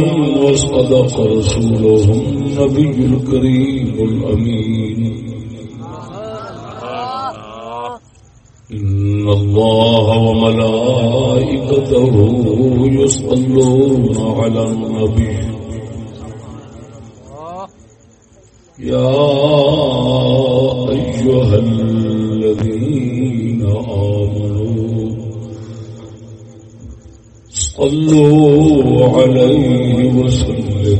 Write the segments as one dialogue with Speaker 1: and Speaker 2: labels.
Speaker 1: وصدق رسوله النبي الكريم الأمين. إن الله وملائكته يصلون على النبي. يا أيها الذين صلوا عليه وسلموا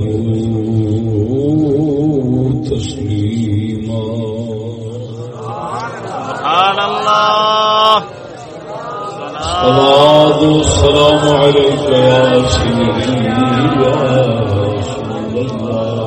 Speaker 1: تسليما.
Speaker 2: سبحان الله.
Speaker 1: صلاة والسلام عليك يا سيدي يا رسول الله.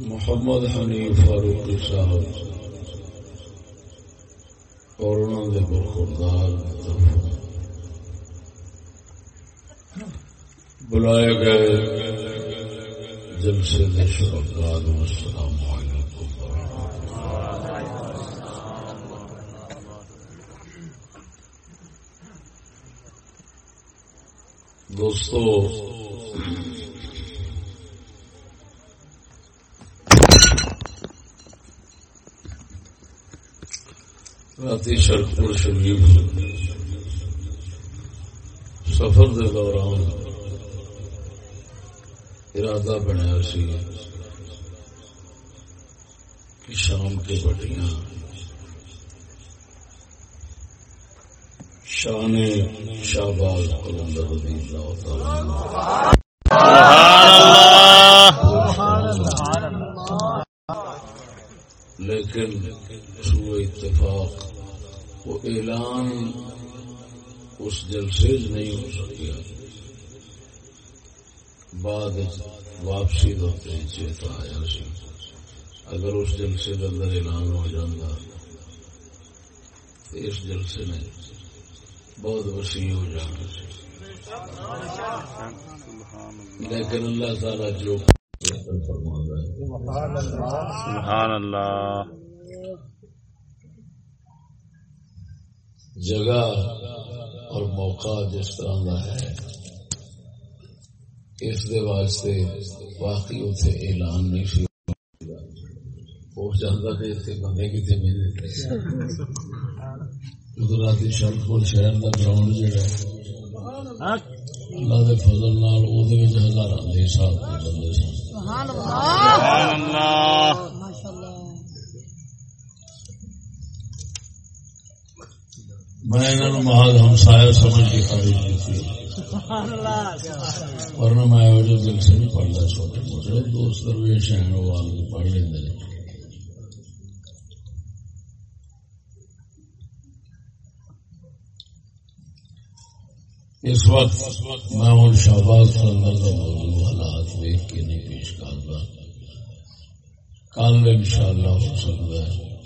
Speaker 3: محمد حنیف فاروقی صاحب،
Speaker 1: اور انہوں نے برخوردار بلائے گئے جلسے دے شرکات السلام علیکم۔ دوستو راتی شرکپور شریف سفر دے دوران ارادہ بنیا سی کہ شام کے بٹیاں شان شہباز قلندر رضی اللہ تعالی۔ لیکن وہ اعلان اس جلسے نہیں ہو سکیا بعد واپسی ہوتے چیتا آیا سی۔ اگر اس جلسے کے اندر اعلان ہو جاتا تو اس جلسے نے بہت وسیع ہو جانا سی۔ لیکن اللہ تعالی جو
Speaker 2: سبحان اللہ۔
Speaker 1: جگہ اور موقع جس طرح کا ہے۔ اس دے واسطے واقعی اتنے اعلان نہیں سی ہو جاتا کہ اتنے بندے کتنے ملے۔ رات شہر کا گراؤنڈ جہا اللہ فضل نال وہ ہزار کے حساب سے بندے سن
Speaker 2: سبحان اللہ
Speaker 1: میں انہوں محض ہمسایا سمجھ کے خرید کی تھی۔ ورنہ میں وہ دل سے نہیں پڑھتا چھوٹے موٹے دوست درویش ہیں، وہ آل کے پڑھ لیں دے اس وقت میں ہوں شہباز کے اندر کا موضوع حالات دیکھ کے نہیں پیش کرتا۔ کل ان شاء اللہ ہو سکتا ہے۔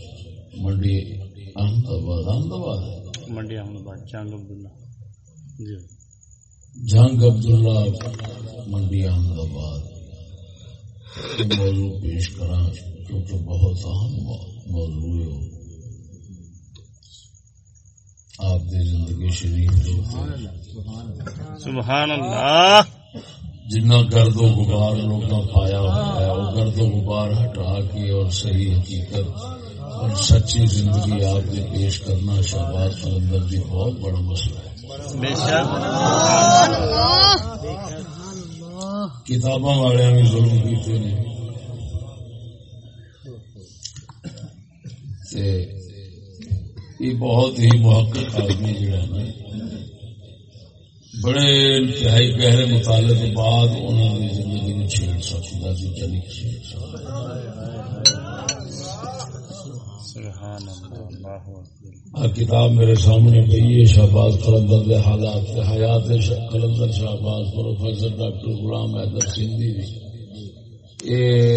Speaker 1: منڈی احمد آباد احمد آباد ہے۔
Speaker 2: منڈی احمد آباد جنگ عبداللہ۔ جی۔
Speaker 1: جنگ عبداللہ منڈی احمد آباد۔ موضوع پیش کرا کیونکہ بہت اہم موضوع ہے۔ آپ کی زندگی شریف جو
Speaker 2: سبحان اللہ
Speaker 1: جنہ گرد و غبار لوگوں پایا ہوا ہے وہ گرد و غبار ہٹا کے اور صحیح حقیقت اور سچی زندگی آپ کے پیش کرنا شہباز سلندر جی بہت بڑا مسئلہ ہے۔ کتاباں والے بھی ظلم کیتے نے تے یہ بہت ہی محقق آدمی جڑا ہے نا بڑے انتہائی گہرے مطالعے کے بعد انہوں نے زندگی میں چھیڑ سکتا سی چلی چھیڑ سکتا۔ کتاب میرے سامنے پی ہے، شہباز قلندر دے حالات حیات قلندر شہباز پروفیسر ڈاکٹر غلام حیدر سندھی دی۔ یہ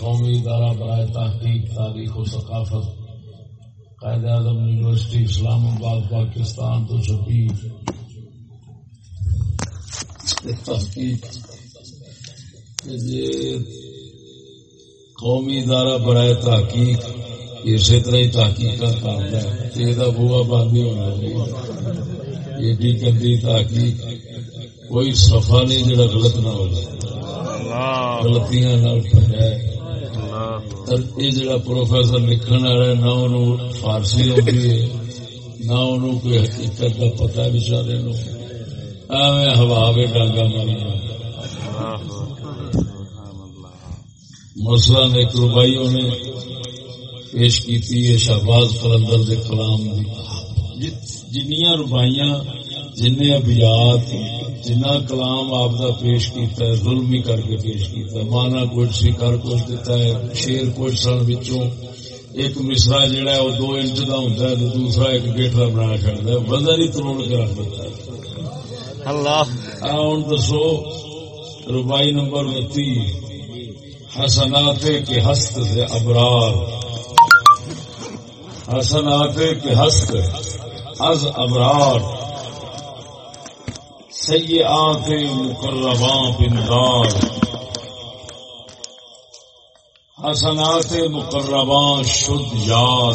Speaker 1: قومی ادارہ برائے تحقیق، تاریخ و ثقافت، قائد اعظم یونیورسٹی، اسلام آباد، پاکستان تو چھپی۔ تحقیق۔ قومی ادارہ برائے تحقیق۔ اسی طرح ہی تحقیقات کرتا ہے۔ یہ بوا بند ہی ہونا ایڈی گندی تحقیق کوئی صفا نہیں جڑا غلط نہ ہو
Speaker 2: اللہ۔
Speaker 1: غلطیاں
Speaker 2: اللہ۔
Speaker 1: اور یہ جڑا پروفیسر لکھن والا ہے نہ انہوں فارسی ہوتی ہے نہ انہوں کوئی حقیقت کا ہے بچارے نو ایویں ہوا میں ڈانگا مارنا۔ مسئلہ ایک روبائیوں نے پیش کی ہے شہباز قلندر دے کلام دی جنیاں روبائیاں جن ابیات جنہ کلام آپ دا پیش کیتا ہے ظلم ہی کر کے پیش کیتا ہے مانا کچھ سی کر کچھ دیتا ہے شیر کچھ سن وچوں۔ ایک مصرا جڑا ہے وہ دو انچ دا ہوتا ہے تو دوسرا ایک گیٹرا بنا چڑھتا ہے وزن ہی تروڑ کے رکھ دیتا ہے۔
Speaker 2: اللہ۔
Speaker 1: ہوں دسو ربائی نمبر انتی حسنات کے ہست سے ابرار۔ حسنات کے ہست، از ابرار۔ سیئات مقرباں پندار حسنات مقرباں شد یاد۔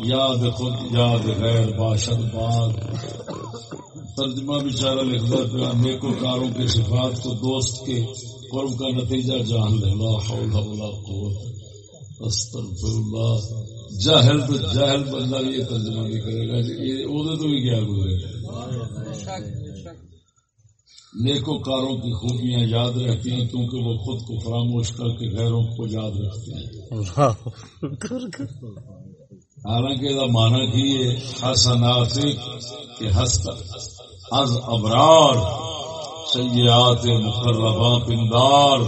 Speaker 1: یاد خود یاد غیر باشد باد۔ ترجمہ بیچارہ لکھتا پیا نیکو کاروں کے صفات کو دوست کے قرب کا نتیجہ جان لے۔ لا حول ولا قوت۔ استغفر اللہ۔ جاہل تو جاہل بندہ بھی یہ ترجمہ نہیں کرے گا، یہ وہ تو بھی کیا گزرے نیکو کاروں کی خوبیاں یاد رہتی ہیں، کیونکہ وہ خود کو فراموش کر کے غیروں کو یاد رکھتے ہیں۔ حالانکہ یہ مانا کی ہے حسنات کہ ہست از ابرار، سیئات مقرباں پندار۔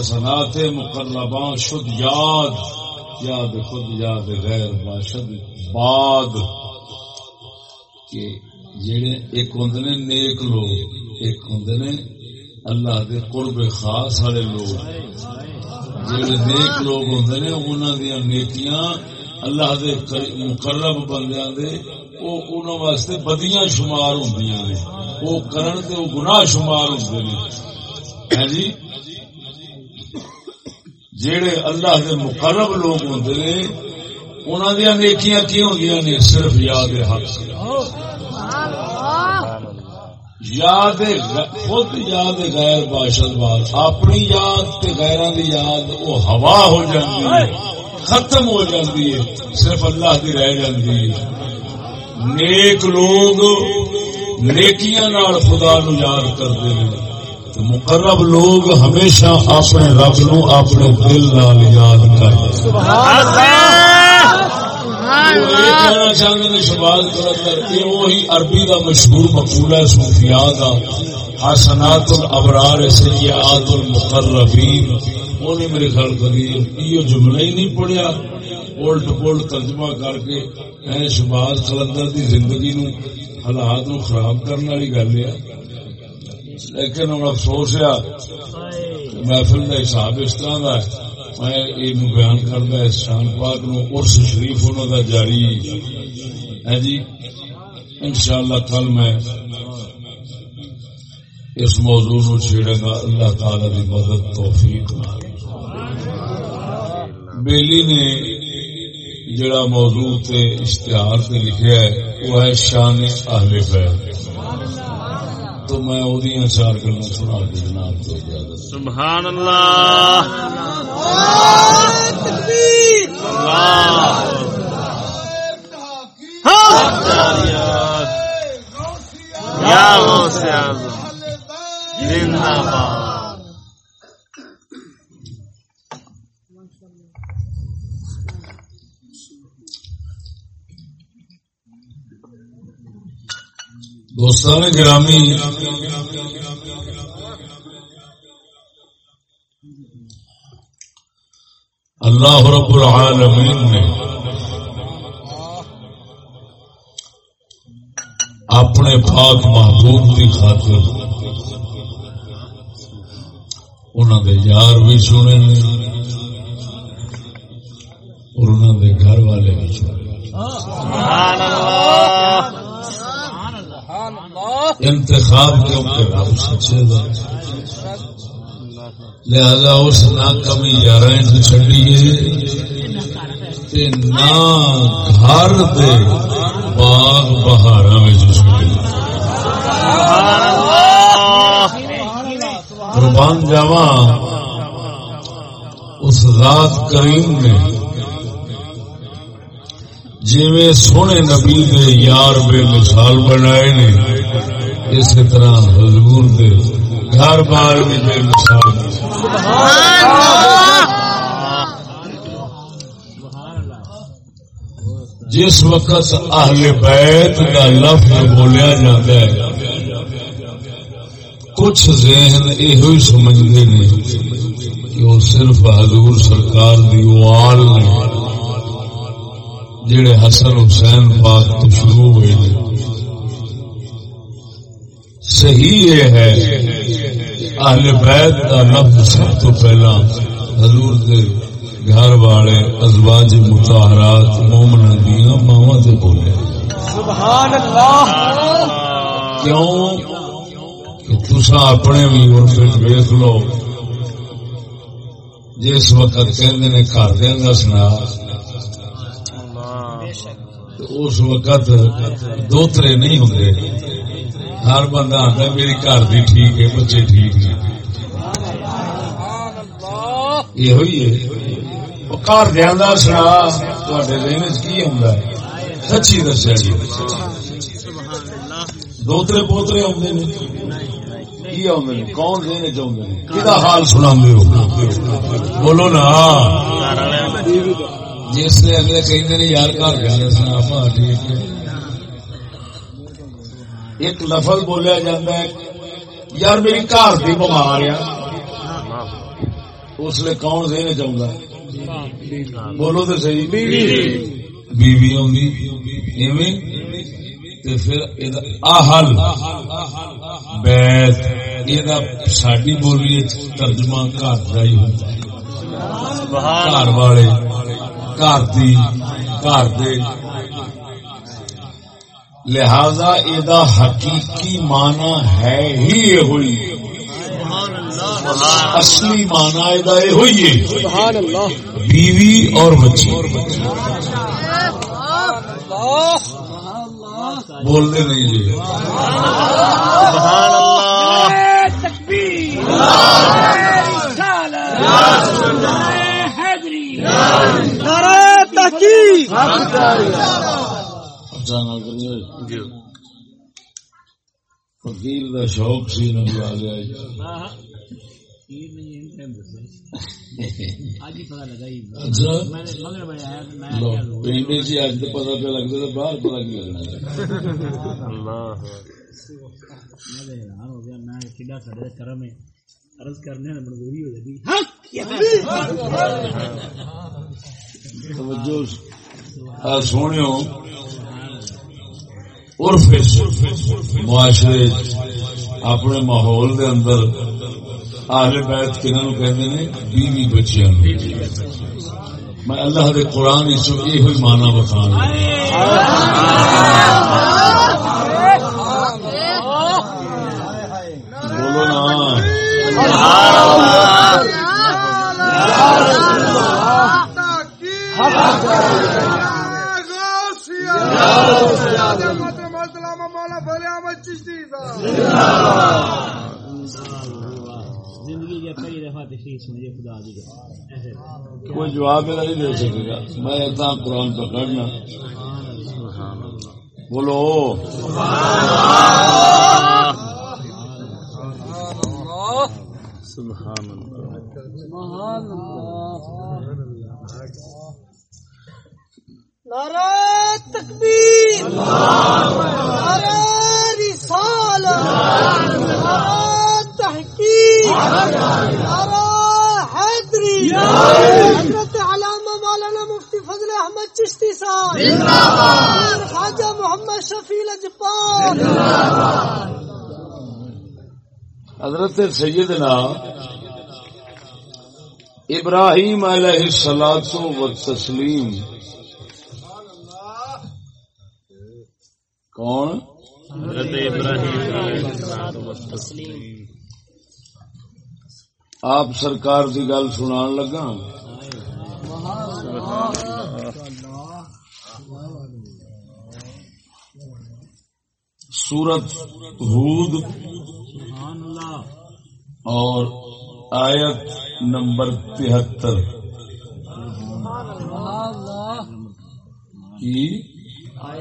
Speaker 1: حسنات مقرباں شد یاد۔ یاد خود یاد غیر باشد باد کہ جڑے ایک ہوں نے نیک لوگ، ایک ہوں نے اللہ دے قرب خاص والے لوگ۔ جڑے نیک لوگ ہوں نے انہوں دیا نیکیاں اللہ دے مقرب بندیاں دے وہ انہوں واسطے بدیاں شمار ہوندیاں نے۔ وہ کرن تے وہ گناہ شمار ہوندے نے۔ ہے جی؟ جڑے اللہ دے مقرب لوگ ہوندے نے، انہاں دیا نیکیاں کی ہوندیاں نے؟ صرف یاد حق یاد خود یاد غیر باشد بات، اپنی یاد تے غیراں دی یاد وہ ہوا ہو جاندی ہے، ختم ہو جاندی ہے، صرف اللہ دی رہ جاندی ہے۔ نیک لوگ نیکیاں نال خدا نو یاد کرتے ہیں۔ مقرب لوگ ہمیشہ اپنے رب نو اپنے دل نال یاد کرتے ہیں شباز یہ وہی عربی کا مشہور مقولہ ہے صوفیاء کا حسنات الابرار سیئات المقربین انہیں میرے خیال کری یہ جملہ ہی نہیں پڑھیا الٹ پلٹ ترجمہ کر کے شباز کلندر دی زندگی نو حالات نو خراب کرنے والی گل ہے لیکن ہوں افسوس ہے محفل کا حساب اس طرح کا ہے۔ میں یہ بیان کرتا اس شان پاک نو ارس شریف انہوں کا جاری۔ ہے جی انشاءاللہ کل میں اس موضوع نو چھیڑے گا اللہ تعالی کی مدد، توفیق بیلی نے جڑا موضوع تے اشتہار تے لکھیا ہے، وہ ہے شان اہل بیت۔ تو میں وہ چار گلا سنا کے جناب اجازت
Speaker 2: سبحان اللہ۔ یا غوث اعظم۔ زندہ باد۔
Speaker 1: دوستان گرامی۔ اللہ رب العالمین نے اپنے پاک محبوب کی خاطر انہوں نے یار بھی سنے
Speaker 2: نہیں
Speaker 1: انتخاب کیونکہ رب سچے دا لہذا اس نہ کمی یار چڈیے نہ گھر دے باغ بہارا قربان جاوا اس ذات کریم نے جی سونے نبی دے یار بے مثال بنائے نے اسی طرح حضور دے گھر بار بھی بے مثال جس وقت اہل بیت کا لفظ بولیا جاتا ہے، کچھ ذہن یہ سمجھتے ہیں کہ وہ صرف حضور سرکار دی وال نے جڑے حسن حسین پاک تو شروع ہوئے ہیں۔ صحیح یہ ہے۔ اہل بیت کا لفظ سب تو پہلا حضور دے گھر والے ازواج متحرات مومن دیا ماوا سے بولے۔
Speaker 3: سبحان اللہ
Speaker 1: کیوں؟ کہ تسا اپنے بھی اور پھر ویخ لو۔ جس وقت کہندے نے گھر دیا سنا تو اس وقت دوترے نہیں ہوں ہر بندہ آتا ہے میری گھر بھی ٹھیک ہے بچے ٹھیک ہیں۔ یہ ہوئی ہے۔ وہ گھر دیا سنا تے دن کی ہوں سچی دسیا جی۔ دوترے پوترے آتے نے۔ کی آتے نے؟ کون چاہتے ہیں کہ حال سنا بولو نا۔ جس نے اگلے کہیں یار گھر جانا سنا پا ٹھیک ہے۔ ایک لفظ بولیا جاتا ہے یار میری گھر کی بمار آ اس لیے کون چاہتا ہے؟ بولو تو صحیح۔ بیوی آئی پھر آہل بیت یہ ساری بولی ترجمہ گھر کا ہی ہوتا ہے گھر والے گھر دی گھر دے۔ لہذا یہ حقیقی معنی ہے ہی یہ ہوئی۔ اصلی معنی یہ ہوئی ہے۔ بیوی اور بچی بولنے نہیں جی
Speaker 2: سبحان
Speaker 1: کا شوق سی جی۔ لو، پنڈ سے اج تو پتا پہ لگتا تو باہر پتا کی لگنا۔ ہے
Speaker 2: اللہ۔
Speaker 1: توجہ۔ آ سونے عرف معاشرے اپنے ماحول دے اندر آل بیت کنہوں کہتے ہیں بیوی بچیاں میں اللہ دے قرآن اس یہ ہوئی مانا بتا بولو نا۔
Speaker 4: زندگی پہلی دفعہ تشریح سمجھے خدا دی
Speaker 1: کوئی جواب میرا نہیں دے سکے گا۔ میں اتنا قرآن پکڑنا بولو۔
Speaker 2: سبحان اللہ۔
Speaker 3: نعرہ تکبیر۔ نعرہ رسالت۔ نعرہ تحقیق۔ نعرہ حیدری۔ حضرت علامہ مولانا مفتی فضل احمد چشتی صاحب۔ خواجہ محمد شفیع لجپال
Speaker 1: حضرت سیدنا ابراہیم علیہ السلام و تسلیم۔ کون؟
Speaker 2: حضرت ابراہیم
Speaker 1: آپ سرکار کی گل سنا لگا؟ سورت ہود اور آیت نمبر تہتر۔ کی؟ سبحان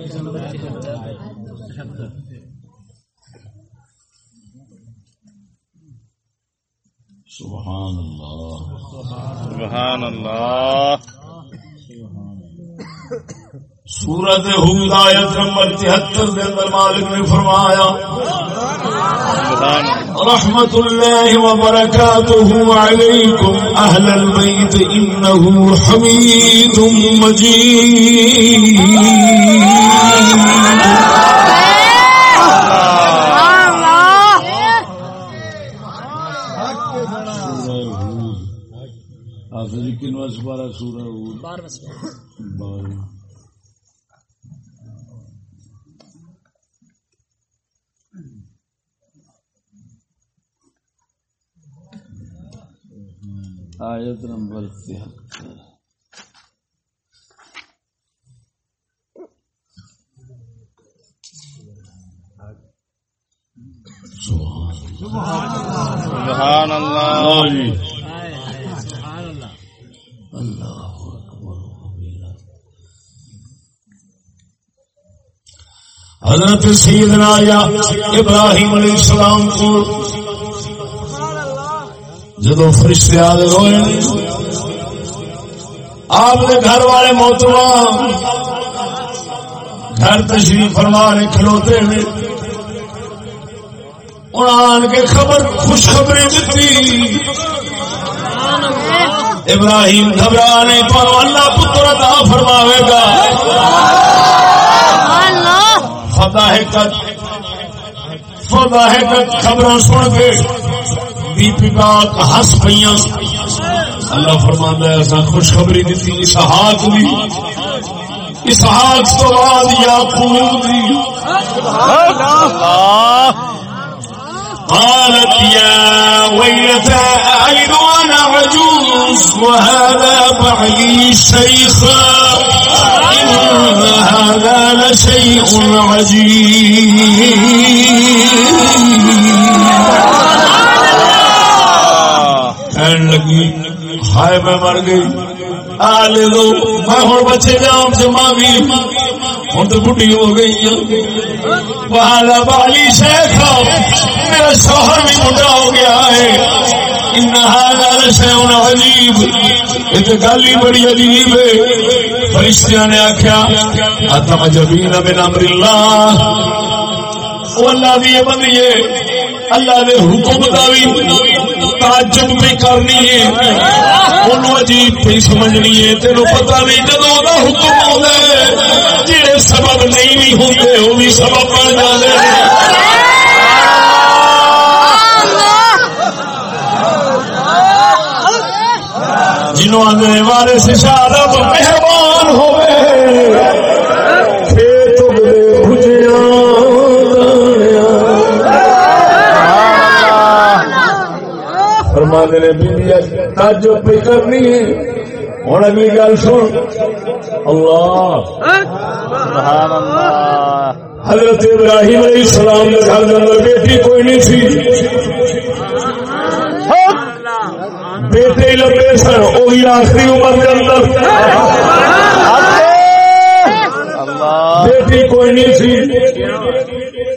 Speaker 1: اللہ
Speaker 2: سبحان اللہ
Speaker 1: سورت ہود نمبر تہتر کے اندر مالک نے فرمایا،
Speaker 2: سبحان اللہ۔
Speaker 1: رحمت اللہ وبرکاتہ علیکم اہل البیت انہو حمید مجید سورہ ہود. سپارہ سورہ ہود؟ بارہ. آیت نمبر تہتر۔ سبحان
Speaker 2: سبحان اللہ۔
Speaker 1: اللہ جی۔
Speaker 4: اللہ
Speaker 1: حضرت سیدنا یا ابراہیم علیہ السلام کو جدو فرشتے آدھے ہوئے آپ کے گھر والے محترم گھر تشریف فرما نے کھلوتے ہیں آن کے خبر خوشخبری دیتی ابراہیم گھبرانے پر اللہ پتر عطا فرماوے گا۔ فتح کت فتح کت خبر سن کے۔ بی پی پاک ہس پہ اللہ فرمانا ہے ایسا خوشخبری دیتی اسحاق دی۔ اسحاق تو بعد یعقوب دی۔ قالت يا ويلتى أعيد وأنا عجوز وهذا بعلي شيخا إن هذا لشيء عجيب کہنے لگی، ہائے میں مر گئی۔ آ لے لو، میں ہوں بچے جام جما بھی ہوں تو بڑھی ہو گئی بالا بالی شیخ، میرا شوہر بھی بڑھا ہو گیا ہے۔ عجیب۔ یہ گل ہی بڑی عجیب ہے۔ فرشتیاں نے آخیا اتم جبین بن امر اللہ۔ وہ اللہ دی بندیے اللہ دے حکم کا بھی تعجب بھی کرنی ہے۔ انہوں عجیب بھی سمجھنی ہے۔ تینوں پتہ نہیں جدو دا حکم ہوتا ہے۔ جہے سبب نہیں بھی ہوتے وہ بھی سبب بن جاتے ہیں جنہوں آدھے والے سے شادہ مہربان بیوی تعجب بھی کرنی ہے ہوں اگلی گل سن اللہ
Speaker 2: سبحان اللہ
Speaker 1: حضرت ابراہیم علیہ السلام کے گھر اندر بیٹی کوئی نہیں تھی بیٹے لگے سن وہی آخری عمر کے اندر بیٹی کوئی نہیں تھی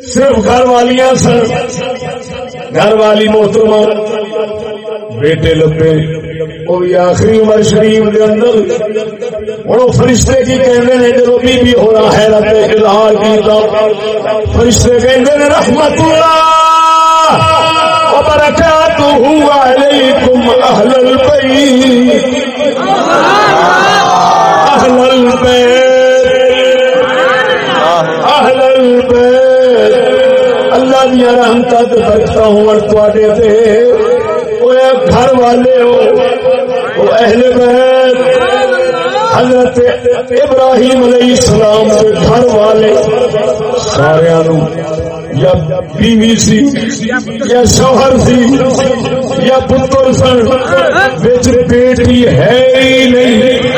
Speaker 1: صرف گھر والیاں سن گھر والی محترمہ بیٹے لبے۔ وہ بھی آخری عمر شریف کے اندر۔ ہوں فرشتے کی کہتے ہیں جب بی بی ہو رہا ہے، رب اظہار کیتا فرشتے کہتے ہیں رحمت اللہ۔ وبرکاتہ علیکم اہل البیت۔ اہل البیت۔ اہل البیت۔ اللہ دیا رحمت برکتا ہوں۔ تے گھر والے ہو، وہ اہل بیت، حضرت ابراہیم علیہ السلام کے گھر والے سارا یا بیوی سی، یا شوہر سی، یا پتر سن بچ بیٹی ہے ہی نہیں۔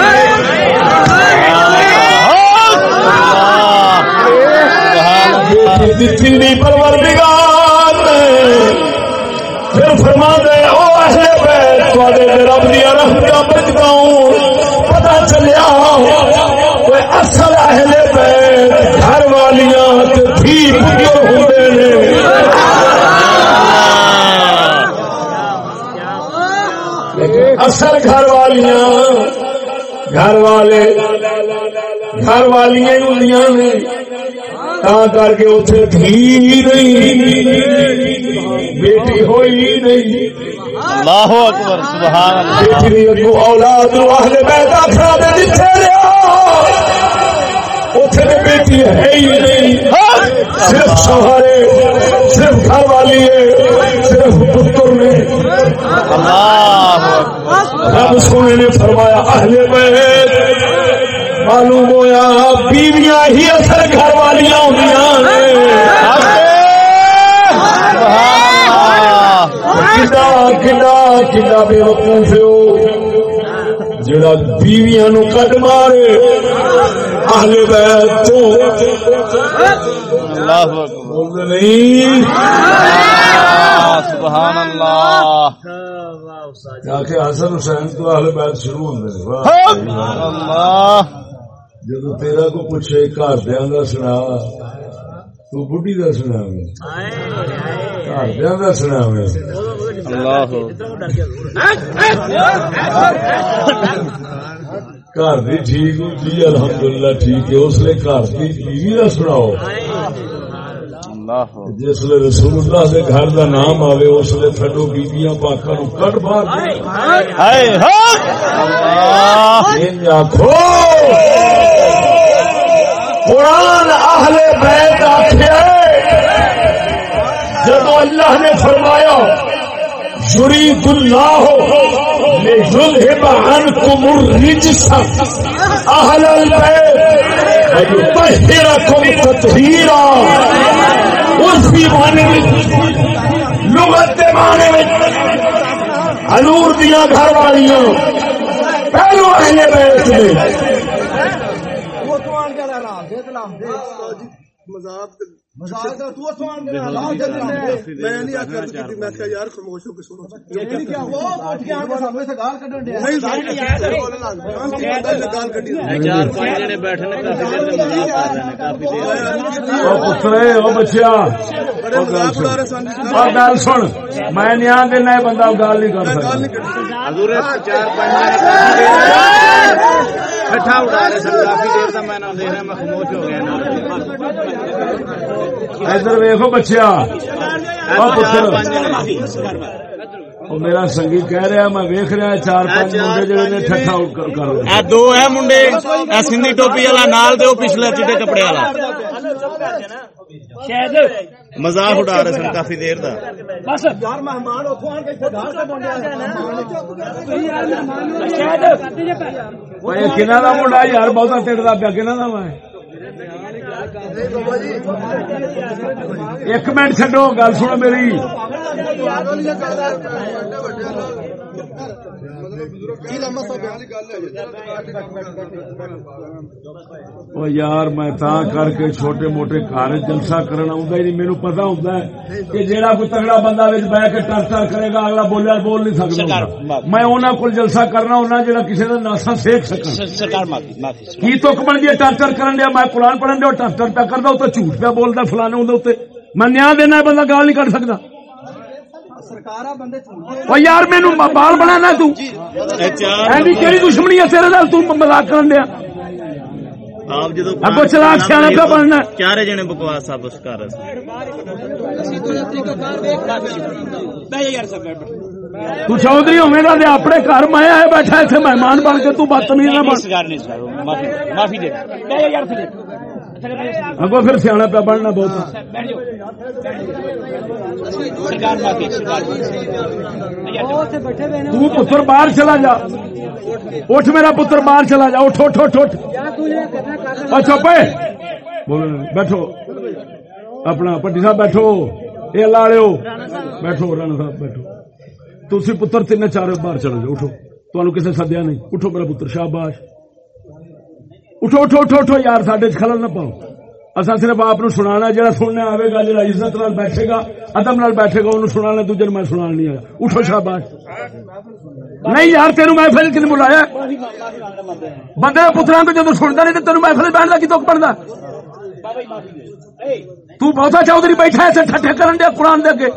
Speaker 1: دیتی نہیں پروردگار پھر فرما دے او اہل بیت تواڈے رب دی رحمت ہوں چلیا کوئی اصل اہل بیت گھر والیاں تھی پتر اصل گھر والیاں، گھر والے، گھر والیاں ہوں نے۔ تا کر کے اتنے تھی نہیں، بیٹی ہوئی نہیں۔
Speaker 2: اللہ اکبر سبحان اللہ
Speaker 1: بیٹی اگو اولاد نو اہل بیت آخرا دے دتے رہا اتنے بیٹی ہے ہی نہیں صرف صرف گھر والی ہے صرف پتر نے
Speaker 2: اللہ
Speaker 1: رب سونے نے فرمایا اہل بیت معلوم ہوا بیویاں ہی اثر گھر والیاں ہوندیاں نے کڈا بے وقوف ہو جڑا بیویاں نو کٹ مارے اہل بیت تو۔
Speaker 2: اللہ اکبر۔
Speaker 1: نہیں؟
Speaker 2: سبحان اللہ۔
Speaker 1: آخر حسن حسین تو اہل بیت شروع ہوندے واہ۔
Speaker 2: اللہ۔
Speaker 1: جدو تیرا کو پوچھے گھر دیا سنا تو بڈی کا سنا گھر دیا کا سنا گھر بھی ٹھیک ہوتی الحمد للہ ٹھیک ہے۔ اس لیے گھر کی بیوی کا سناؤ۔ جس رسول اللہ دے گھر دا نام آوے اس لے تھڈو بیبیاں پاکاں نو کٹ
Speaker 2: ہائے
Speaker 1: آکھو۔ قرآن اہل بیت جب اللہ نے فرمایا یرید اللہ لیذہب عنکم الرجس. اہل البیت ویطہرکم تطہیرا اس بھی معنی میں لغت کے معنی میں حضور دیا گھر والیاں پہلو اہل بیت
Speaker 3: مذاق یار خاموش ہو کے سنو۔ گال کڈی
Speaker 2: چار پانچ جنے کافی دیر
Speaker 1: او بچیا۔ او گل سن۔ میں نیا دینا بندہ گل نہیں کر سکتا۔
Speaker 2: حضور چار پانچ جنے کٹھا اٹھا رہے سن کافی دیر سے میں نہ دیکھ رہا میں خاموش ہو گیا۔
Speaker 1: ادھر ویکھو بچیا میرا سنگی کہہ رہا میں ویکھ رہا چار پانچ منڈے جڑے نے ٹھٹھا اٹھ کر رہے
Speaker 2: دو ہے منڈے سندھی ٹوپی والا نال دے پچھلے چٹے کپڑے والا۔ مذاق اڑا رہے سن کافی دیر دا۔
Speaker 3: یار مہمان آن کے
Speaker 1: کنا دا منڈا؟ یار بہتا ٹڑدا پیا کنا دا میں؟ ایک منٹ چڈو گل سنو میری او یار میں تا کر کے چھوٹے موٹے گھر جلسہ کرنا ہوں ہی نہیں میرے پتا ہوتا ہے کہ جیڑا کوئی تگڑا بندہ وچ کے ٹر ٹر کرے گا اگلا بولیا بول نہیں ہوتا۔ میں انہاں کول جلسہ کرنا ہونا جیڑا کسی دا ناسا سیکھ سکا
Speaker 2: سرکار معافی معافی
Speaker 1: کی تک بن گیا ٹر ٹر کرن دیا میں قرآن پڑھن دیا ٹر ٹر پہ کردا تو جھوٹ پہ بولدا فلانے تے میں نیا دینا بندہ گال نہیں کر سکتا
Speaker 3: سرکار بندے
Speaker 1: او یار مینوں بال بنانا تو
Speaker 2: اے چار
Speaker 1: اینی کیڑی دشمنی ہے تیرے نال تو مذاق کرن دیا
Speaker 2: آپ جدو
Speaker 1: اگو چلاک سیاح پہ بننا ہے۔
Speaker 2: چارے جنے بکواس آپ اس کر رہے
Speaker 1: تو چودھری ہوے گا تے اپنے گھر میں آئے بیٹھا ایتھے مہمان بن کے تو بدتمیز نہ بن
Speaker 2: معافی معافی دے
Speaker 1: اگو پھر سیاح پہ بننا بہت
Speaker 5: تو پتر باہر چلا جا۔ اٹھ میرا پتر باہر چلا جا۔ اٹھ اٹھ اٹھ اٹھ۔ اچھا نا، بیٹھو۔ اپنا پٹی صاحب بیٹھو۔ یہ لاڑو بیٹھو رانا صاحب بیٹھو۔ تھی پتر تین چار باہر چلے جاؤ اٹھو۔ تمہیں کسی سدیا نہیں۔ اٹھو میرا پتر شاباش۔ اٹھو اٹھو اٹھو اٹھو یار سڈے خلل نہ پاؤ اصا صرف آپ نو سنا جا سننے آئے گا جا عزت نال بیٹھے گا ادب نال بیٹھے گا انہوں سنا دوجے میں سنا نہیں آیا اٹھو شاباش نہیں یار تین محفل کن بلایا بندے پترا کو جدو سنتا نہیں تو تین محفل بہن کا کی دکھ پڑتا تو بہتا چودھری بیٹھا ہے ٹھٹے کرن دیا قرآن دے کے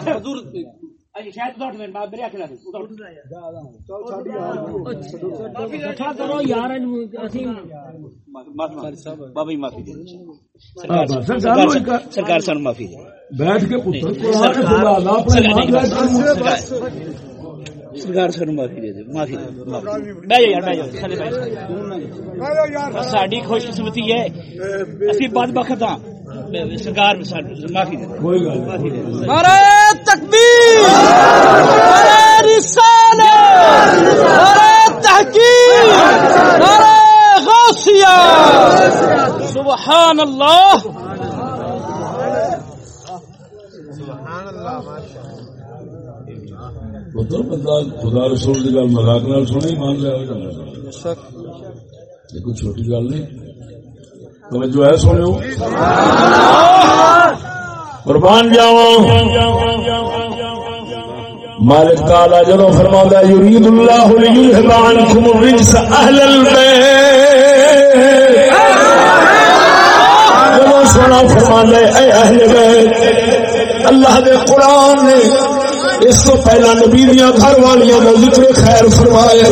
Speaker 4: شاید
Speaker 5: ہاں،۔
Speaker 2: سرکار معافی
Speaker 5: بیٹھ کے
Speaker 2: سرکار سن معافی دے دے معافی دے
Speaker 4: خوش قسمتی ہے اسی بد بخت ہاں سرکار معافی
Speaker 6: نعرہ تکبیر نعرہ رسالت نعرہ تحقیق نعرہ غوثیہ۔ سبحان اللہ
Speaker 1: بندہ خدا رسول کی گل مزاق نال سنے مان لیا یہ کوئی چھوٹی گل نہیں۔ توجہ ہے سونے قربان جاوا مالک تعالی جدو فرما یرید اللہ لیذهب عنکم الرجس اہل البیت۔ جدو سونا فرما اے اہل بیت، اللہ دے قرآن نے اس کو پہلا نبی دیا گھر والیاں کا ذکر خیر فرمایا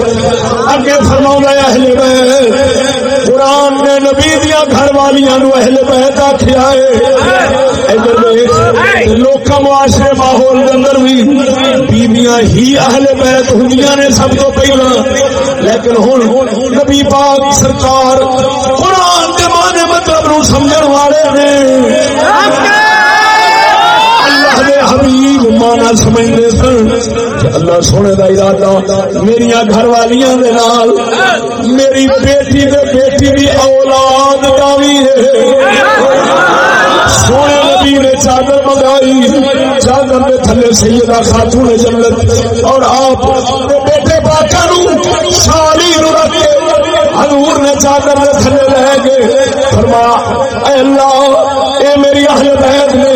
Speaker 1: اگے فرما اہل بیت قرآن نے نبی دیا گھر والیاں نو اہل بیت آخیا ہے۔ لوک معاشرے ماحول کے اندر بھی بیویاں ہی اہل بیت ہوں نے سب تو پہلا لیکن ہوں نبی پاک سرکار قرآن کے مانے مطلب نو سمجھن والے نے۔ اللہ حبیب مانا سمجھتے سن اللہ سونے دا ارادہ میری گھر والیاں دے نال، میری بیٹی دے بیٹی دی اولاد دا بھی ہے۔ سونے نبی نے چادر منگائی، چادر دے تھلے سیدہ خاتون جنت، اور آپ بیٹے پاکا نو سالی رکھ کے حضور نے چادر دے تھلے لے گئے۔ فرمایا اے اللہ، اے میری اہل بیت نے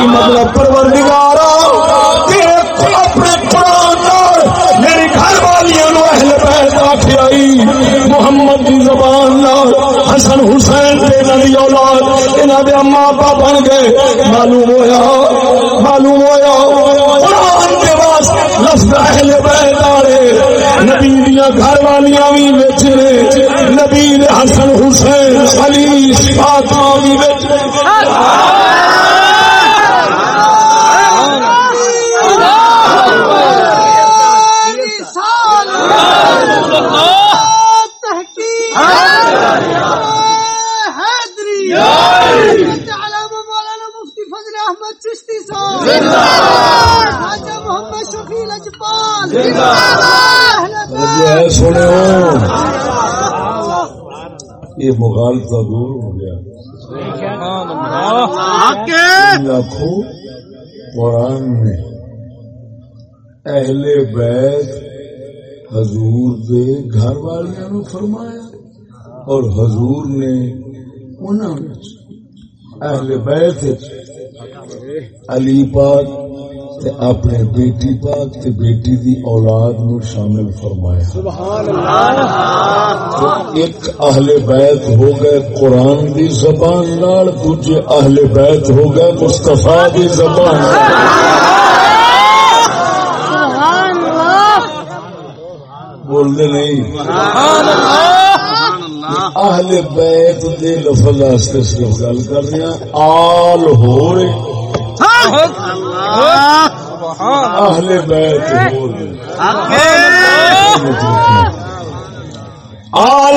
Speaker 1: کی مطلب پروردگارا کہ اپنے قرآن میری گھر والیاں نو اہل بیت آکھیائی محمد دی زبان نال، حسن حسین تے انہاں دی اولاد، انہاں دے اما ابا بن گئے۔ معلوم ہویا معلوم ہویا، قرآن دے واسطے لفظ اہل بیت والے، نبی دیاں گھر والیاں وی وچ نے نبی دے حسن حسین علی فاطمہ وی وچ سونے یہ مغالطہ دور ہو گیا۔ لاکھوں قرآن میں اہل بیت حضور دے گھر والیاں نو فرمایا اور حضور نے انہاں وچ اہل بیت علی پاک تے اپنے بیٹی پاک تے بیٹی دی اولاد نو شامل فرمایا۔ سبحان اللہ ایک اہل بیت ہو گئے قرآن دی زبان نال، دوجے اہل بیت ہو گئے مصطفیٰ دی زبان نال۔ بولتے نہیں۔ اہل بیت دے لفظ واسطے صرف گل کر رہے ہیں۔ آل ہو رہے۔ اہل بیت رہے آل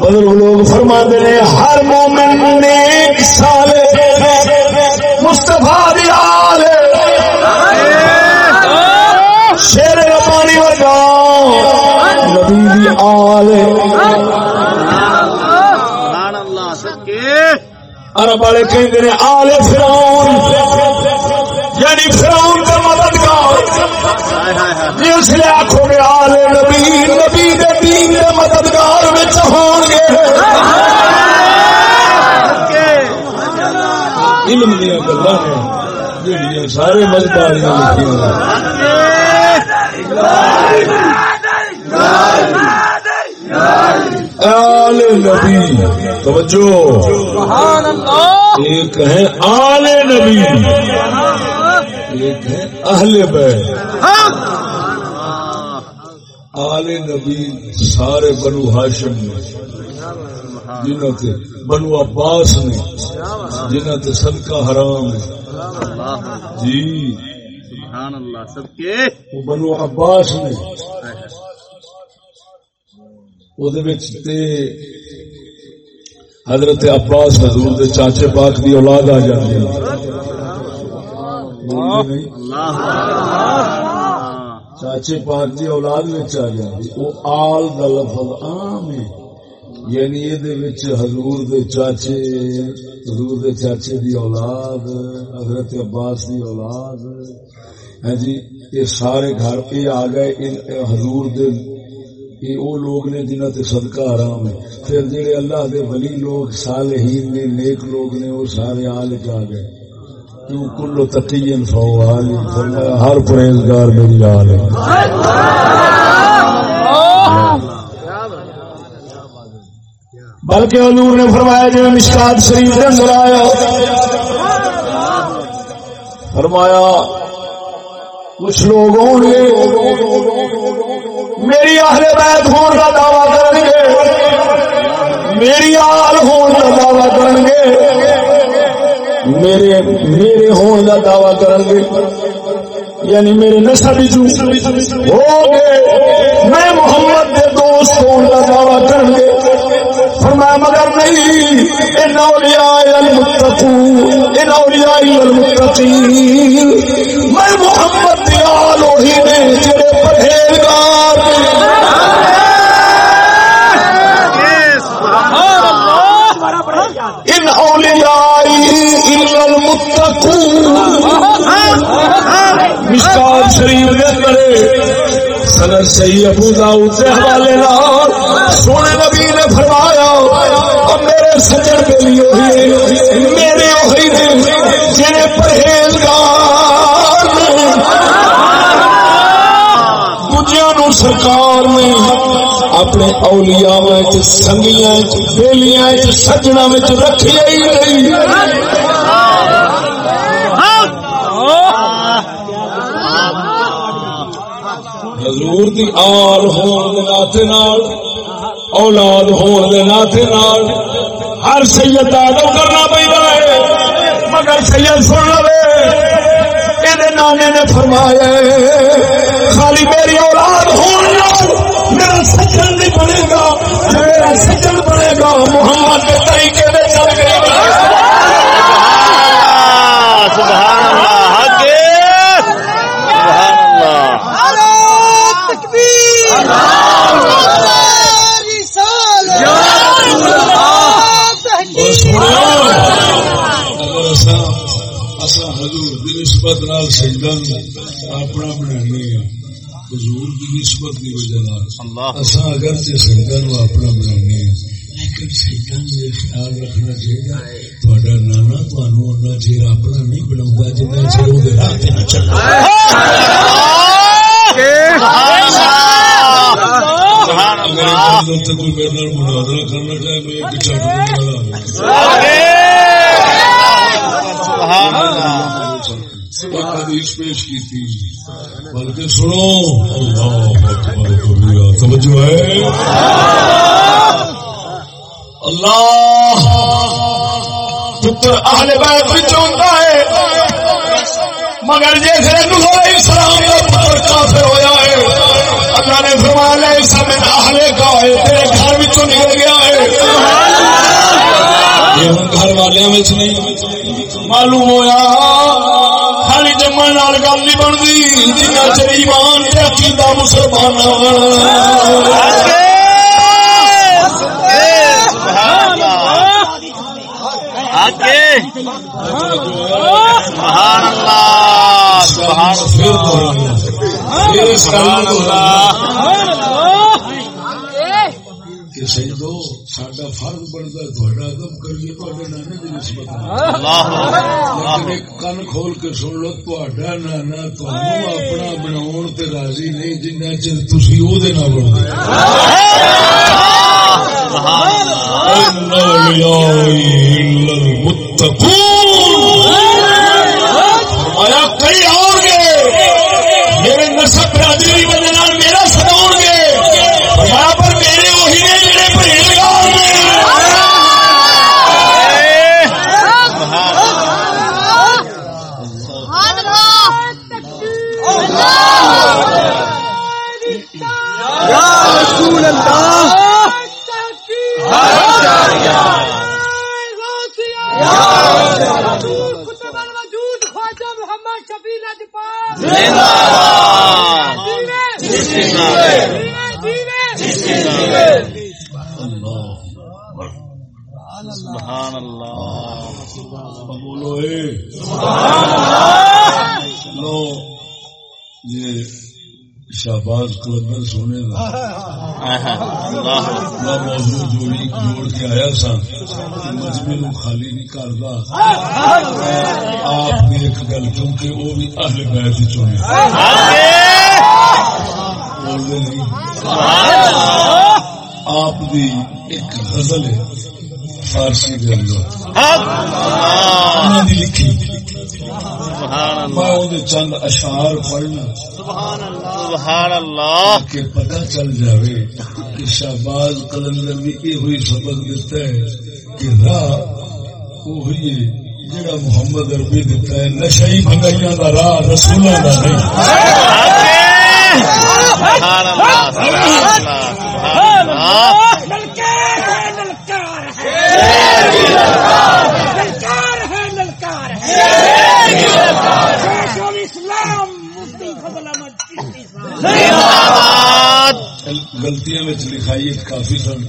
Speaker 1: بزرگ لوگ فرما
Speaker 2: دے
Speaker 1: عرب والے کہیں نے، آل فرعون۔ یعنی فرعون کا مددگار۔ جس لیے آخو گے آل نبی نبی دے دین دے مددگار وچ ہون گے۔ علم دیا گلا نے سارے مذہب آل نبی۔ توجہ۔ ایک ہے آل نبی۔ ایک ہے اہل بیت۔ آل نبی سارے بنو ہاشم نے جنہوں تے بنو عباس نے جنہوں تے صدقہ حرام ہے جی۔
Speaker 2: سبحان اللہ صدقے
Speaker 1: وہ بنو عباس نے۔ حضرت عباس حضور دے چاچے پاک دی اولاد آ جاتی ہے چاچے پاک دی اولاد وچ آ جاتی وہ آل دا لفظ عام ہے یعنی یہ دے وچ حضور دے چاچے حضور دے چاچے دی اولاد حضرت عباس دی اولاد ہے جی یہ سارے گھر پہ آ گئے حضور دے یہ وہ لوگ نے جنہوں تے صدقہ حرام ہے، پھر جڑے اللہ دے ولی لوگ، صالحین نے، نیک لوگ نے وہ سارے آل جا گئے کیوں کلو تقین فو عالی فرمایا، ہر پرہیزگار میری آل ہے۔ بلکہ حضور نے فرمایا جو مشکات شریف کے اندر آیا، فرمایا، کچھ لوگ ہوں گے میری اہل بیت ہون کا دعوی کریں گے میری آل ہون کا دعوی کریں گے میرے میرے ہون کا دعوی کریں گے یعنی میرے نسل ہو گئے میں محمد کے دوست ہون کا دعوی کریں گے فرمایا، مگر نہیں، ان اولیاء المتقون ان اولیاء المتقین، میں محمد دی آل وہی نے جڑے پرہیزگار ان اولیاء الا المتقون۔ شریف کے اندر سند صحیح ابو داؤد کے حوالے نال سونے نبی نے فرمایا میرے سجن میرے وہی پرہیزگار دجیا نو سرکار نے اپنے اولیاء سنگیاں بیلیاں سجنا رکھی ہی نہیں حضور دی آل ہون دے ناتے نال اولاد ہون دے ناتے نال ہر سید ادب کرنا پہنا ہے۔ مگر سید سن لو یہ نانے نے فرمایا خالی میری اولاد ہو میرا سجن نہیں بنے گا، میرا سجن بنے گا، محمد کے طریقے نسبت نال سجدہ اپنا بنانے حضور کی نسبت کی وجہ اصا اگر سجدہ نو اپنا بنانے لیکن سجدہ میں خیال رکھنا چاہیے تھوڑا نانا تمہوں چیر اپنا نہیں بنا جنہ چیر وہ راہ نہ چلنا اگر کوئی میرے نال مناظرہ کرنا چاہے میں ایک چٹ والا حدیث پیش کی تھی۔ بلکہ سنو۔ اللہ توجہ ہے۔ اللہ۔ پتر اہل بیت وچ ہوندا ہے۔ مگر جیسے نوح علیہ السلام دا پتر کافر ہویا ہے۔ اللہ نے فرمایا لے سب اہلے کا ہے تیرے گھر وچوں نکل گیا ہے۔ یہ گھر والے وچ نہیں۔ معلوم ہویا۔ خالی جمع نال گل نہیں بنتی۔ جنہ چر ایمان تے عقیدہ مسلمان
Speaker 2: سبحان اللہ سبحان
Speaker 1: کلام کہ ساڈا فرض بنتا ہے ادب کریے نانے کی نسبت کن کھول کے سن لو تھوڑا نانا اپنا بناؤ تے راضی نہیں جنہ چر تھی وہ بنو
Speaker 2: سبحان اللہ۔
Speaker 1: بولو اے لو یہ شہباز کلندر سونے کا موضوع جوڑی جوڑ کے آیا سا۔ مجمے نو خالی نہیں کرتا آپ نے ایک گل کیونکہ وہ بھی اہل بیت چنے آپ دی ایک غزل ہے فارسی انہوں نے لکھی۔ میں چند اشعار پڑھنا.
Speaker 2: سبحان اللہ.
Speaker 1: کہ پتہ چل جاوے کہ شہباز کلندر بھی یہ ہوئی سبق دیتا ہے کہ راہ وہی ہے جڑا محمد عربی دیتا ہے نشئی بھنگائیاں دا راہ رسولوں دا نہیں۔
Speaker 2: سبحان اللہ سبحان اللہ سبحان
Speaker 1: غلطیاں لکھائی کافی سن۔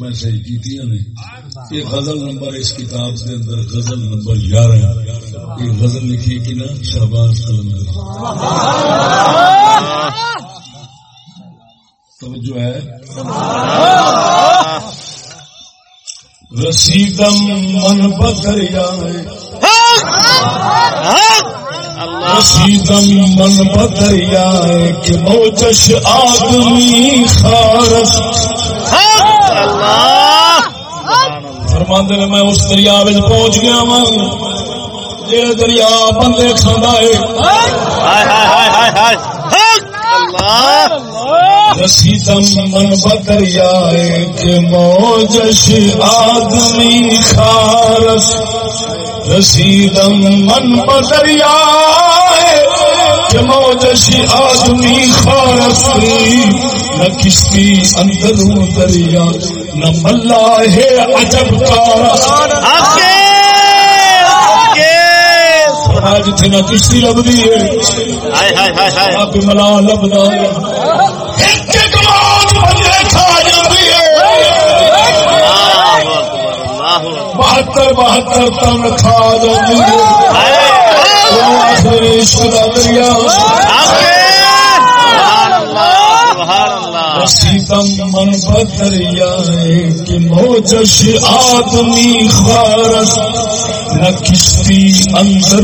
Speaker 1: میں صحیح کی نے۔ یہ غزل نمبر اس کتاب کے اندر غزل نمبر گیارہ یہ غزل لکھی کہ نا؟ شہباز کلندر توجہ ہے۔ رسیدم من بدریا رسیدم من بدریا کہ موجش آدمی خارس۔ فرماندے نے میں اس دریا پہنچ گیا وا یہ دریا بندے کھانا ہے۔
Speaker 2: ہائے ہائے ہائے ہائے ہائے۔ اللہ
Speaker 1: رسیدم من بدریا کہ موجش آدمی خارس۔ رسیدم من بدریا کہ موجش آدمی خارس نہ کشتی اندر دریا نہ ملا ہے عجب کارس
Speaker 2: آگے آگے
Speaker 1: آج تھے نہ کشتی لبدی ہے۔ ملا لبدا بہتر بہتر تن کھا جاتی ہے۔ دریا رسیدم من بدریا کہ موجش آدمی خارس نہ کشتی اندر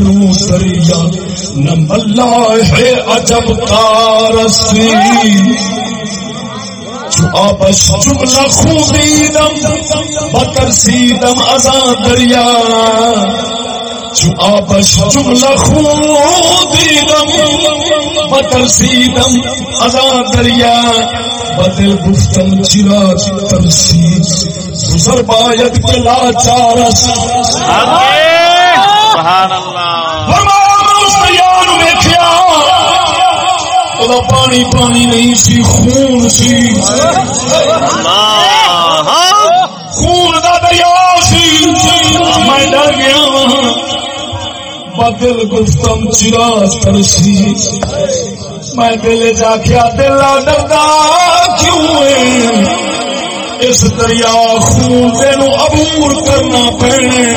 Speaker 1: دریا نہ ملا ہے عجب کارسی۔ آبش جملہ خوبیدم، بکر سیدم ازاں دریا۔ جو آبش جملہ خوبیدم، بکر سیدم ازاں دریا۔ بدل گفتم چرا ترسی گزر باید کے لاچارس۔
Speaker 2: سبحان اللہ۔
Speaker 1: دا پانی پانی نہیں سی خون سی خون دا دریا سی میں ڈر گیا بدل گفتم چراغ ترسی میں دل جا کے دل ڈردا کیوں ہے اس دریا خون تین عبور کرنا پینے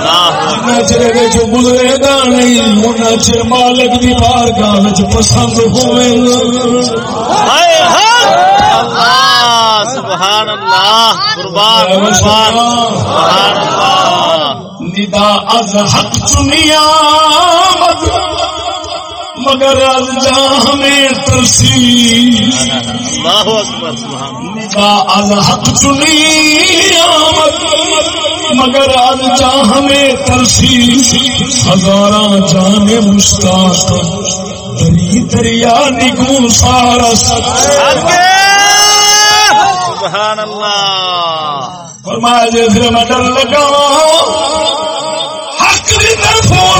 Speaker 1: چر گزرے گا نہیں ان چر مالک دی بار گاہ پسند ہوئے
Speaker 2: سبحان اللہ قربان سبحان اللہ
Speaker 1: ندا از حق چنیا مگر از جا ہمیں ترسی
Speaker 2: اللہ اکبر سبحان
Speaker 1: ندا از حق چنیا مگر از جا ہمیں ترسی ہزاراں جان مشتاق دری دریا نگو سارا
Speaker 2: سبحان اللہ۔
Speaker 1: فرمایا جیسے میں ڈر لگا حق دی طرفوں ندائی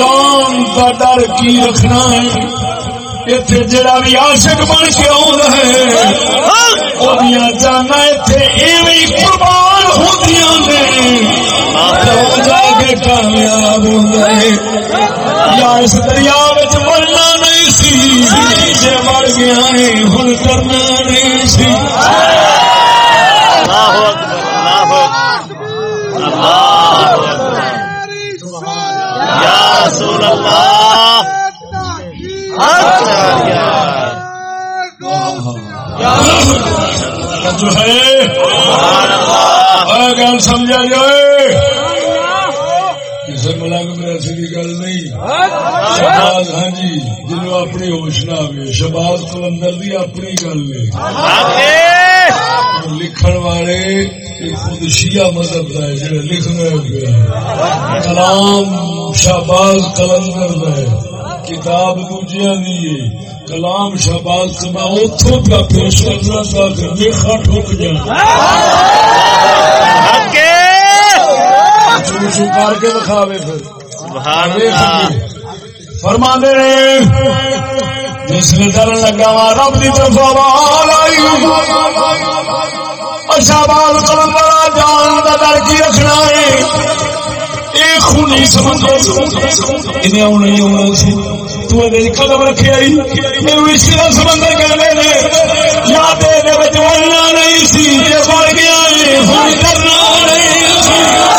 Speaker 1: جان کا ڈر کی رکھنا ہے؟ اتنے جڑا بھی عاشق بن کے آؤں ہے وہ جانا اتنے ایویں قربان ہوندیاں نے۔ جا کے کامیاب ہو گئے یا اس دریا مرنا نہیں سی، جے مر گیا ہے ہن کرنا نہیں سی
Speaker 2: اللہ اکبر اللہ اکبر اللہ یا رسول اللہ۔
Speaker 1: جو ہے گل سمجھا جائے۔ کسی ملک میں ایسی گل نہیں شباز ہاں جی جنوب اپنی ہوش نہ آئے شباز کلندر دی اپنی گل ہے لکھن والے خود شیعہ مذہب کا ہے جڑے لکھنا کلام شہباز کلندر ہے۔ کتاب دوجیا دی کلام شہباز کما اتوں کا پیش کرنا تاکہ میخا ٹھک جائے۔ چو چو کر کے دکھاوے پھر۔ فرما دے جس نے ڈر لگا رب کی طرف آواز آئی۔ بال کلندر جان کا ڈر کی رکھنا یہ انہیں آنا ہی آنا سی تو قدم رکھے آئی میرے اس طرح سمندر نہیں سی بڑھ گیا ہے کرنا نہیں سی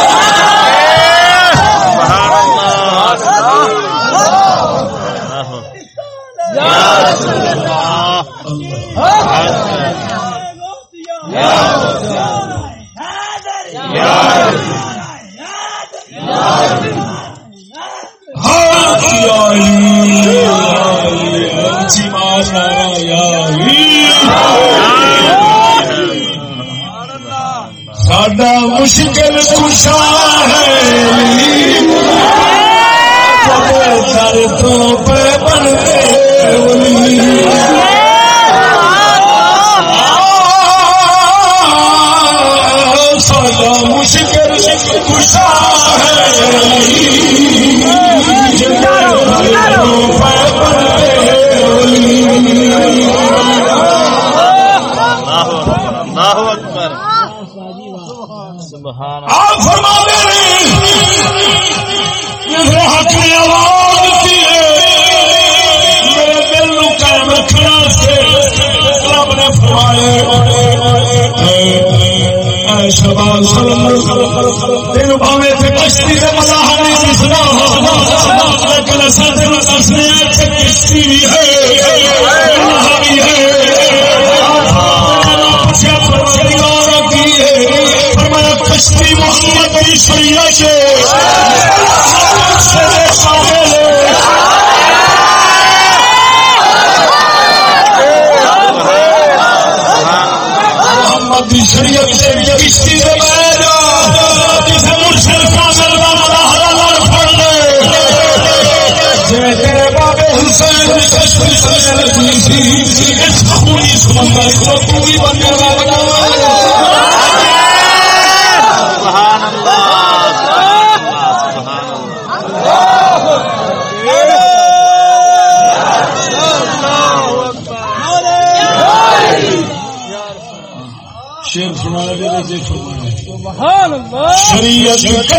Speaker 1: فرما دے میرے حق نے آواز کی ہے۔ میرے دل نو قائم رکھنا سے رب نے فرمائے اے شبان تین بھاوے تے کشتی سے مزاح نہیں دسنا لیکن اصل تین کشتی بھی ہے۔ محمد کی شریعت شریعت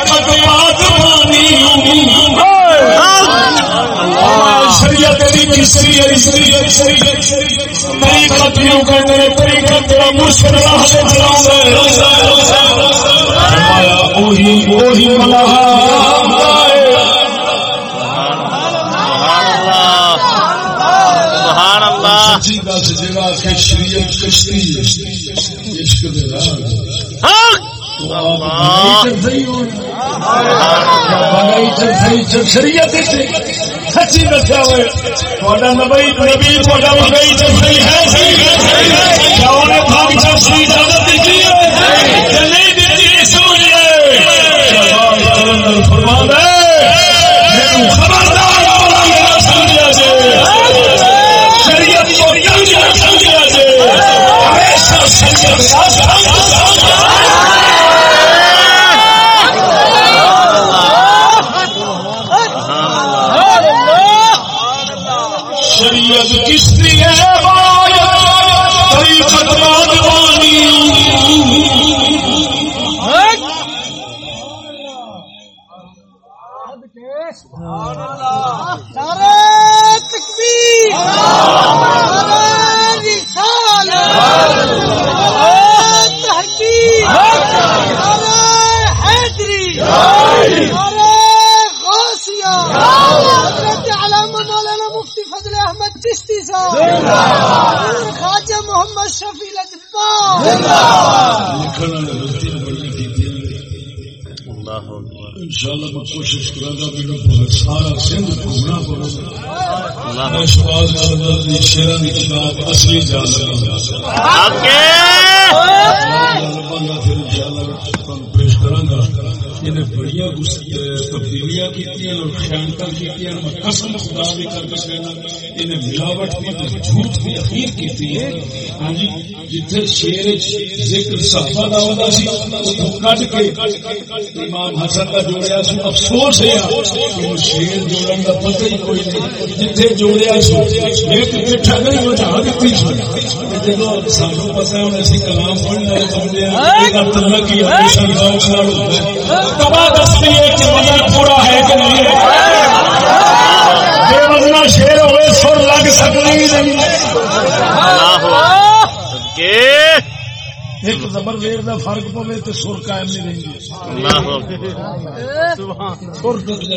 Speaker 1: طریقت آزمانی شریعت طریقت یوں کہتے ہیں طریقت تیرا راہ سے چلاؤں ملاحہ
Speaker 2: سبحان اللہ
Speaker 1: سچی دس جگہ کہ شریعت کشتی عشق دے راہ
Speaker 2: حق
Speaker 1: تو آپ بنائی چل صحیح ہو بنائی چل صحیح چل شریعت سے سچی دسیا ہوئے نبی نبی تھوڑا بنائی ہے۔ کوشش کروں گا کہ میں سارا سندھ گھومنا پڑے میں شباز شیران کی کتاب اصلی جان بندہ تبدیلیاں اور میں قسم خدا کر کے کہنا ملاوٹ جھوٹ اخیر ہاں جی جتھے ذکر صحابہ دا ہوندا سی کے امام حسن جوڑیا سی، افسوس ہے کہ شیر جوڑن کا پتہ ہی کوئی نہیں۔ جتھے جوڑیا سی، ایک بیٹھا نہیں، وہ دتی سی جدو سانو پتہ ہے ہن اسی کلام پڑھنے والے بندے ہیں کی نال ہوتا ہے دستی ہے کہ پورا ہے۔ کہ نہیں بے وزنا شیر ہوئے سر لگ سکنے ہی نہیں۔ ایک زبر ویر کا فرق پوے تو سر قائم نہیں رہی سر ٹوٹ جاتی ہے۔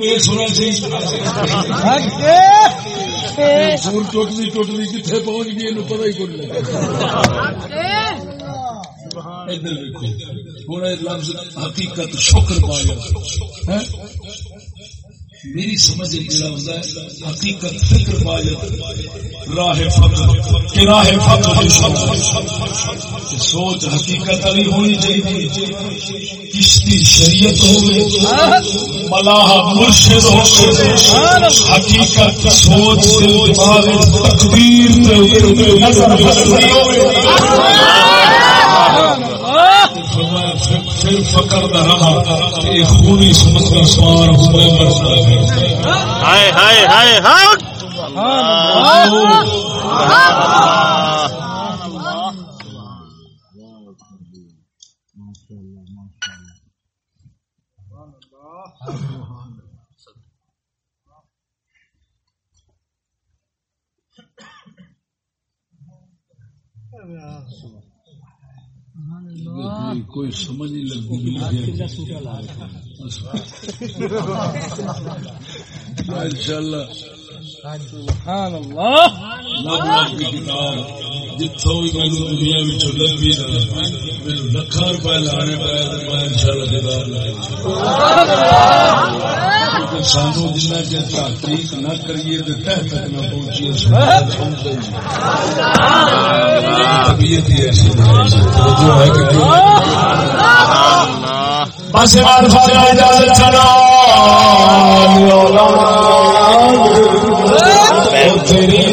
Speaker 1: بے سنا سی۔ سر ٹوٹنی ٹوٹنی کتنے پہنچ گئی پتا ہی کوئی لگا۔ ادھر ہوں لفظ حقیقت شکر پایا میری سمجھ جڑا ہوتا ہے، حقیقت فکر پایا راہ فکر کہ راہ فکر سوچ حقیقت والی ہونی چاہیے۔ کشتی شریعت ہو ملاح مرشد ہو حقیقت سوچ دماغ تقدیر نظر حسنی پھر فکر یہ خونی سمندر سوار ہوئے مرتا ہے
Speaker 2: ہائے ہائے ہائے
Speaker 1: کوئی سمجھ نہیں لگتی اللہ۔
Speaker 7: سبحان اللہ۔
Speaker 1: جتوں بھی دنیا میرے لکھان روپئے لانے پائے میں ان شاء اللہ۔ سانو جنہ چر تحقیق نہ کریے تو تہ تک نہ پہنچیے طبیعت ہی ایسی جو ہے۔ کہ بس بار بار اجازت چلا۔ تیری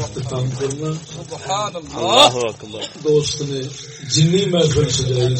Speaker 1: اختتام کرنا
Speaker 2: اللہ اکبر
Speaker 1: دوست نے جنی محفل سجائی